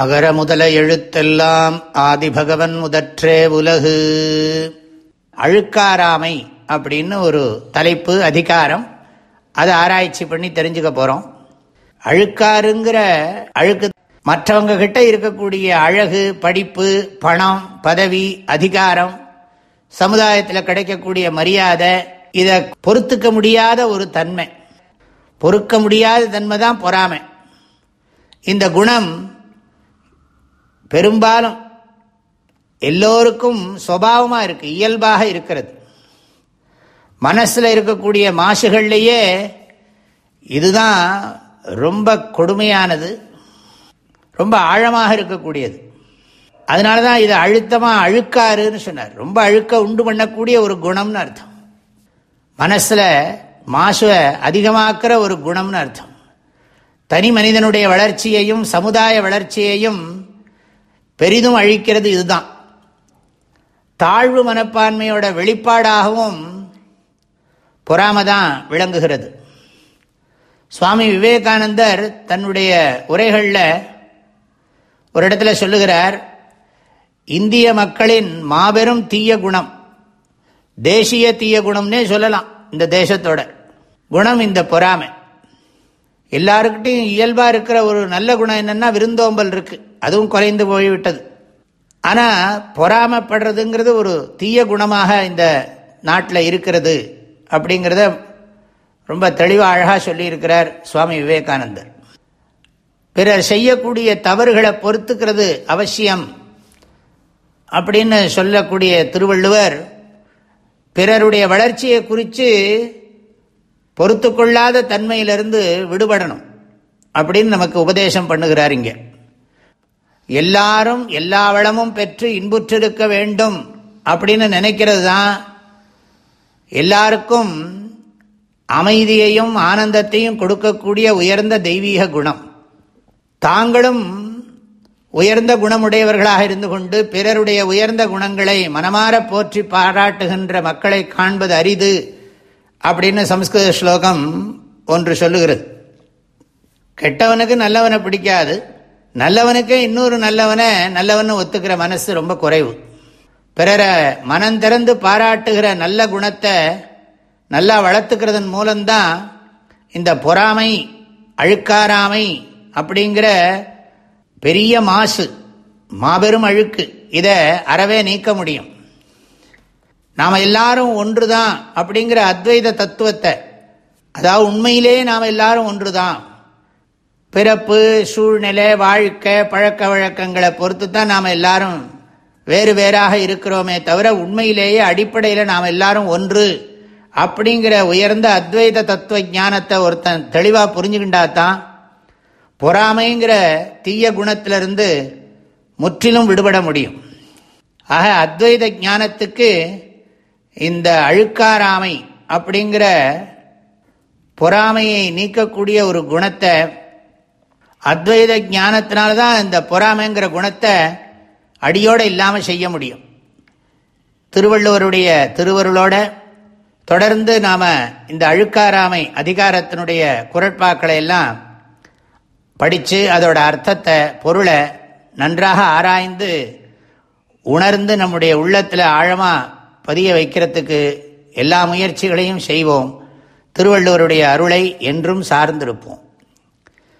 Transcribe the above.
அகர முதல எழுத்தெல்லாம் ஆதிபகவன் முதற்றே உலகு. அழுக்காராமை அப்படின்னு ஒரு தலைப்பு அதிகாரம். அதை ஆராய்ச்சி பண்ணி தெரிஞ்சுக்க போகிறோம் அழுக்காருங்கிற அழுக்கு மற்றவங்க கிட்ட இருக்கக்கூடிய அழகு படிப்பு பணம் பதவி அதிகாரம் சமுதாயத்தில் கிடைக்கக்கூடிய மரியாதை இதை பொறுத்துக்க முடியாத ஒரு தன்மை. பொறுக்க முடியாத தன்மை தான் பொறாமை. இந்த குணம் பெரும்பாலும் எல்லோருக்கும் சுவாவமாக இருக்கு இயல்பாக இருக்கிறது. மனசில் இருக்கக்கூடிய மாசுகள்லேயே இதுதான் ரொம்ப கொடுமையானது ரொம்ப ஆழமாக இருக்கக்கூடியது. அதனால தான் இது அழுத்தமாக அழுக்காருன்னு சொன்னார். ரொம்ப அழுக்க உண்டு பண்ணக்கூடிய ஒரு குணம்னு அர்த்தம். மனசில் மாசுவை அதிகமாக்குற ஒரு குணம்னு அர்த்தம். தனி மனிதனுடைய வளர்ச்சியையும் சமுதாய வளர்ச்சியையும் பெரிதும் அழிக்கிறது இதுதான். தாழ்வு மனப்பான்மையோட வெளிப்பாடாகவும் பொறாமதான் விளங்குகிறது. சுவாமி விவேகானந்தர் தன்னுடைய உரைகளில் ஒரு இடத்துல சொல்லுகிறார் இந்திய மக்களின் மாபெரும் தீய குணம் தேசிய தீய குணம்னே சொல்லலாம் இந்த தேசத்தோட. குணம் இந்த பொறாமை. எல்லாருக்கிட்டையும் இயல்பாக இருக்கிற ஒரு நல்ல குணம் என்னென்னா விருந்தோம்பல் இருக்குது அதுவும் குறைந்து போய்விட்டது. ஆனால் பொறாமப்படுறதுங்கிறது ஒரு தீய குணமாக இந்த நாட்டில் இருக்கிறது அப்படிங்கிறத ரொம்ப தெளிவாக அழகாக சொல்லியிருக்கிறார் சுவாமி விவேகானந்தர். பிறர் செய்யக்கூடிய தவறுகளை பொறுத்துக்கிறது அவசியம் அப்படின்னு சொல்லக்கூடிய திருவள்ளுவர் பிறருடைய வளர்ச்சியை குறித்து பொறுத்து கொள்ளாத தன்மையிலிருந்து விடுபடணும் அப்படின்னு நமக்கு உபதேசம் பண்ணுகிறார் இங்கே. எல்லாரும் எல்லா வளமும் பெற்று இன்புற்றிருக்க வேண்டும் அப்படின்னு நினைக்கிறது தான் எல்லாருக்கும் அமைதியையும் ஆனந்தத்தையும் கொடுக்கக்கூடிய உயர்ந்த தெய்வீக குணம். தாங்களும் உயர்ந்த குணமுடையவர்களாக இருந்து கொண்டு பிறருடைய உயர்ந்த குணங்களை மனமாற போற்றி பாராட்டுகின்ற மக்களை காண்பது அரிது அப்படின்னு சம்ஸ்கிருத ஸ்லோகம் ஒன்று சொல்லுகிறது. கெட்டவனுக்கு நல்லவனை பிடிக்காது. நல்லவனுக்கே இன்னொரு நல்லவனை நல்லவன் ஒத்துக்கிற மனசு ரொம்ப குறைவு. பிறரை மனம் திறந்து பாராட்டுகிற நல்ல குணத்தை நல்லா வளர்த்துக்கிறதன் மூலம்தான் இந்த பொறாமை அழுக்காராமை அப்படிங்கிற பெரிய மாசு மாபெரும் அழுக்கு. இதை அறவே நீக்க முடியும். நாம் எல்லாரும் ஒன்று தான் அப்படிங்கிற அத்வைத தத்துவத்தை அதாவது உண்மையிலேயே நாம் எல்லாரும் ஒன்று தான் பிறப்பு சூழ்நிலை வாழ்க்கை பழக்க வழக்கங்களை பொறுத்து தான் நாம் எல்லாரும் வேறு வேறாக இருக்கிறோமே தவிர உண்மையிலேயே அடிப்படையில் நாம் எல்லாரும் ஒன்று. அப்படிங்கிற உயர்ந்த அத்வைத தத்துவ ஞானத்தை ஒருத்தன் தெளிவாக புரிஞ்சுக்கிட்டா தான் பொறாமைங்கிற தீய குணத்திலிருந்து முற்றிலும் விடுபட முடியும். ஆக அத்வைத ஞானத்துக்கு இந்த அழுக்காராமை அப்படிங்கிற பொறாமையை நீக்கக்கூடிய ஒரு குணத்தை அத்வைத ஞானத்தினால்தான் இந்த பொறாமைங்கிற குணத்தை அடியோடு இல்லாமல் செய்ய முடியும். திருவள்ளுவருடைய திருவருளோட தொடர்ந்து நாம் இந்த அழுக்காராமை அதிகாரத்தினுடைய குரட்பாக்களை எல்லாம் படித்து அதோட அர்த்தத்தை பொருளை நன்றாக ஆராய்ந்து உணர்ந்து நம்முடைய உள்ளத்தில் ஆழமாக பதிய வைக்கிறதுக்கு எல்லா முயற்சிகளையும் செய்வோம். திருவள்ளுவருடைய அருளை என்றும் சார்ந்திருப்போம்.